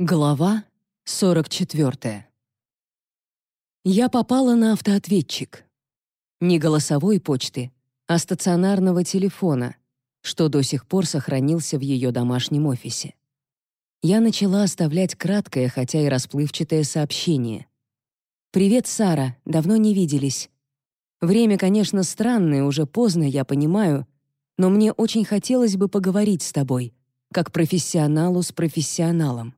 Глава 44. Я попала на автоответчик. Не голосовой почты, а стационарного телефона, что до сих пор сохранился в ее домашнем офисе. Я начала оставлять краткое, хотя и расплывчатое сообщение. «Привет, Сара, давно не виделись. Время, конечно, странное, уже поздно, я понимаю, но мне очень хотелось бы поговорить с тобой, как профессионалу с профессионалом.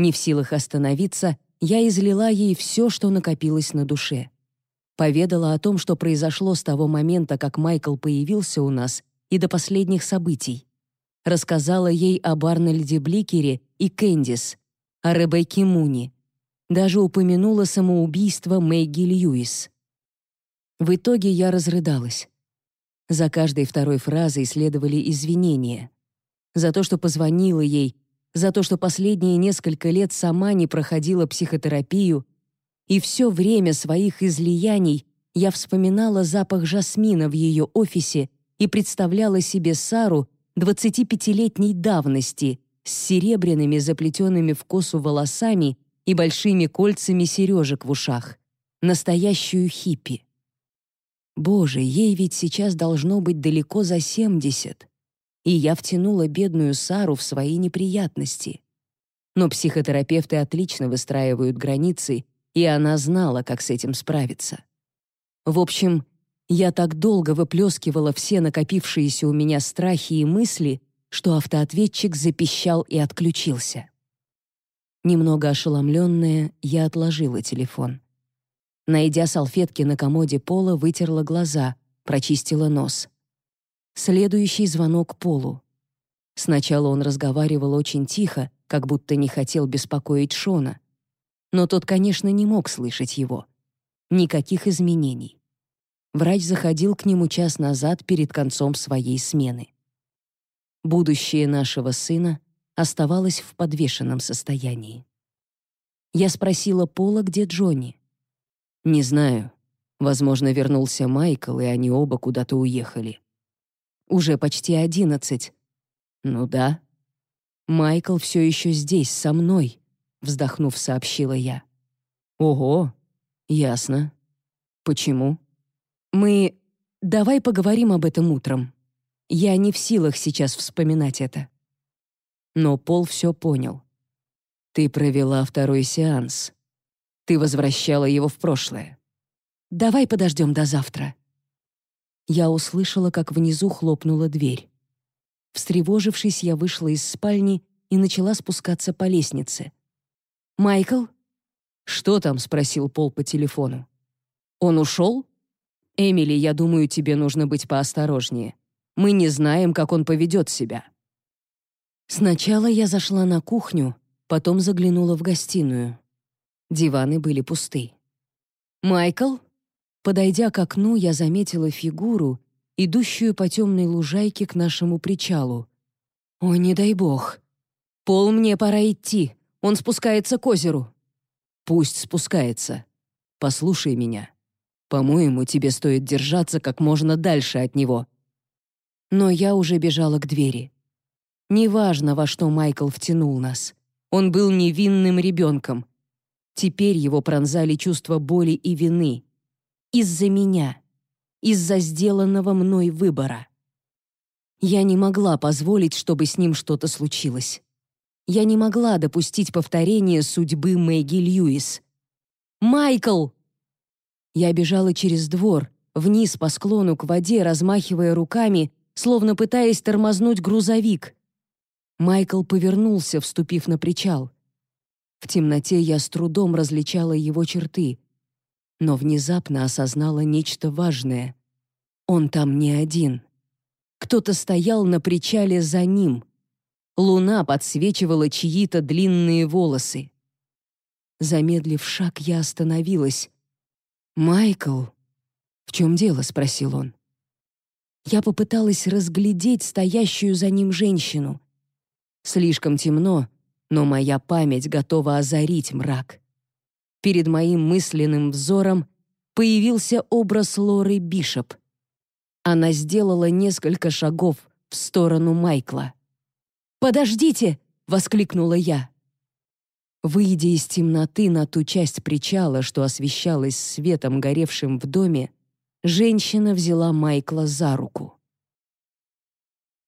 Не в силах остановиться, я излила ей все, что накопилось на душе. Поведала о том, что произошло с того момента, как Майкл появился у нас, и до последних событий. Рассказала ей об Арнольде Бликере и Кэндис, о Ребекке Муни. Даже упомянула самоубийство Мэгги Льюис. В итоге я разрыдалась. За каждой второй фразой следовали извинения. За то, что позвонила ей, за то, что последние несколько лет сама не проходила психотерапию, и все время своих излияний я вспоминала запах жасмина в ее офисе и представляла себе Сару 25-летней давности с серебряными заплетенными в косу волосами и большими кольцами сережек в ушах. Настоящую хиппи. Боже, ей ведь сейчас должно быть далеко за 70 и я втянула бедную Сару в свои неприятности. Но психотерапевты отлично выстраивают границы, и она знала, как с этим справиться. В общем, я так долго выплескивала все накопившиеся у меня страхи и мысли, что автоответчик запищал и отключился. Немного ошеломленная, я отложила телефон. Найдя салфетки на комоде пола, вытерла глаза, прочистила нос — Следующий звонок Полу. Сначала он разговаривал очень тихо, как будто не хотел беспокоить Шона. Но тот, конечно, не мог слышать его. Никаких изменений. Врач заходил к нему час назад перед концом своей смены. Будущее нашего сына оставалось в подвешенном состоянии. Я спросила Пола, где Джонни. «Не знаю. Возможно, вернулся Майкл, и они оба куда-то уехали. Уже почти одиннадцать. Ну да. Майкл все еще здесь, со мной, вздохнув, сообщила я. Ого, ясно. Почему? Мы... Давай поговорим об этом утром. Я не в силах сейчас вспоминать это. Но Пол все понял. Ты провела второй сеанс. Ты возвращала его в прошлое. Давай подождем до завтра я услышала, как внизу хлопнула дверь. Встревожившись, я вышла из спальни и начала спускаться по лестнице. «Майкл?» «Что там?» — спросил Пол по телефону. «Он ушел?» «Эмили, я думаю, тебе нужно быть поосторожнее. Мы не знаем, как он поведет себя». Сначала я зашла на кухню, потом заглянула в гостиную. Диваны были пусты. «Майкл?» Подойдя к окну, я заметила фигуру, идущую по темной лужайке к нашему причалу. «О, не дай бог! Пол, мне пора идти, он спускается к озеру». «Пусть спускается. Послушай меня. По-моему, тебе стоит держаться как можно дальше от него». Но я уже бежала к двери. Неважно, во что Майкл втянул нас. Он был невинным ребенком. Теперь его пронзали чувства боли и вины — из-за меня, из-за сделанного мной выбора. Я не могла позволить, чтобы с ним что-то случилось. Я не могла допустить повторения судьбы Мэгги Льюис. «Майкл!» Я бежала через двор, вниз по склону к воде, размахивая руками, словно пытаясь тормознуть грузовик. Майкл повернулся, вступив на причал. В темноте я с трудом различала его черты — но внезапно осознала нечто важное. Он там не один. Кто-то стоял на причале за ним. Луна подсвечивала чьи-то длинные волосы. Замедлив шаг, я остановилась. «Майкл!» «В чем дело?» — спросил он. Я попыталась разглядеть стоящую за ним женщину. Слишком темно, но моя память готова озарить мрак перед моим мысленным взором появился образ Лоры Бишоп. Она сделала несколько шагов в сторону Майкла. «Подождите!» — воскликнула я. Выйдя из темноты на ту часть причала, что освещалась светом, горевшим в доме, женщина взяла Майкла за руку.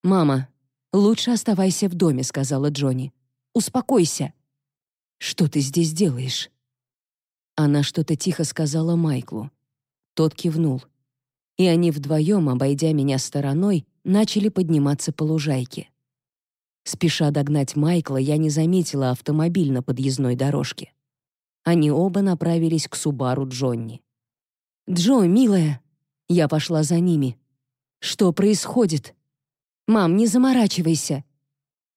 «Мама, лучше оставайся в доме», — сказала Джонни. «Успокойся». «Что ты здесь делаешь?» Она что-то тихо сказала Майклу. Тот кивнул. И они вдвоем, обойдя меня стороной, начали подниматься по лужайке. Спеша догнать Майкла, я не заметила автомобиль на подъездной дорожке. Они оба направились к Субару Джонни. «Джо, милая!» Я пошла за ними. «Что происходит?» «Мам, не заморачивайся!»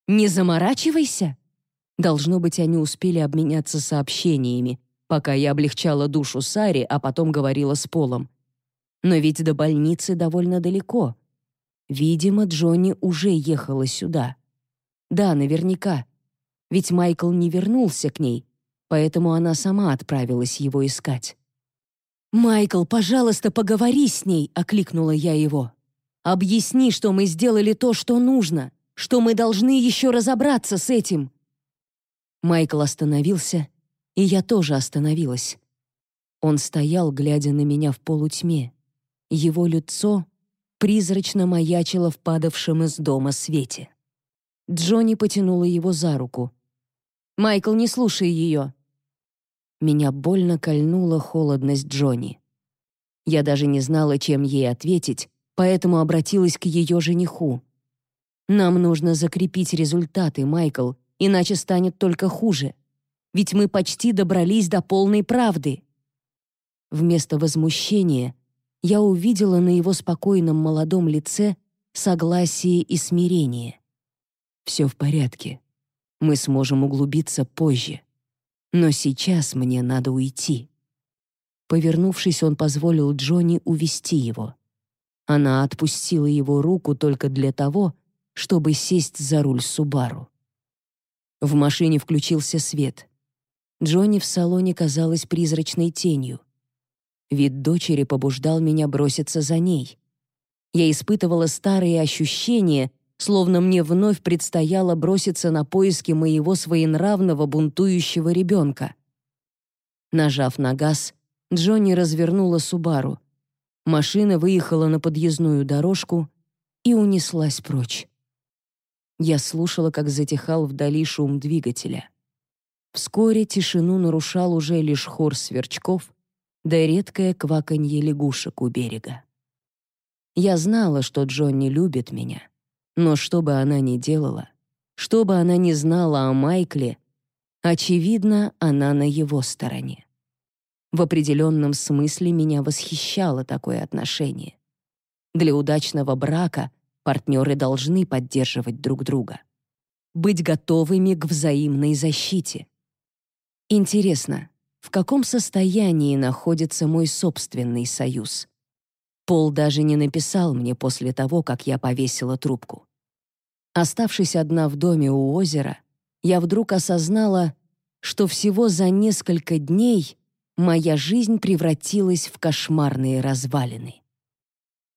«Не заморачивайся?» Должно быть, они успели обменяться сообщениями, пока я облегчала душу Саре, а потом говорила с Полом. Но ведь до больницы довольно далеко. Видимо, Джонни уже ехала сюда. Да, наверняка. Ведь Майкл не вернулся к ней, поэтому она сама отправилась его искать. «Майкл, пожалуйста, поговори с ней!» — окликнула я его. «Объясни, что мы сделали то, что нужно, что мы должны еще разобраться с этим!» Майкл остановился, и я тоже остановилась. Он стоял, глядя на меня в полутьме. Его лицо призрачно маячило в падавшем из дома свете. Джонни потянула его за руку. «Майкл, не слушай ее!» Меня больно кольнула холодность Джонни. Я даже не знала, чем ей ответить, поэтому обратилась к ее жениху. «Нам нужно закрепить результаты, Майкл, иначе станет только хуже. Ведь мы почти добрались до полной правды». Вместо возмущения я увидела на его спокойном молодом лице согласие и смирение. Все в порядке. Мы сможем углубиться позже. Но сейчас мне надо уйти. Повернувшись, он позволил Джонни увести его. Она отпустила его руку только для того, чтобы сесть за руль Субару. В машине включился свет. Джонни в салоне казалась призрачной тенью. Вид дочери побуждал меня броситься за ней. Я испытывала старые ощущения, словно мне вновь предстояло броситься на поиски моего своенравного бунтующего ребенка. Нажав на газ, Джонни развернула Субару. Машина выехала на подъездную дорожку и унеслась прочь. Я слушала, как затихал вдали шум двигателя. Вскоре тишину нарушал уже лишь хор сверчков да редкое кваканье лягушек у берега. Я знала, что Джонни любит меня — но что бы она ни делала, что бы она ни знала о Майкле, очевидно, она на его стороне. В определенном смысле меня восхищало такое отношение. Для удачного брака партнеры должны поддерживать друг друга. Быть готовыми к взаимной защите. Интересно, в каком состоянии находится мой собственный союз? Пол даже не написал мне после того, как я повесила трубку. Оставшись одна в доме у озера, я вдруг осознала, что всего за несколько дней моя жизнь превратилась в кошмарные развалины.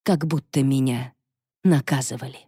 Как будто меня наказывали.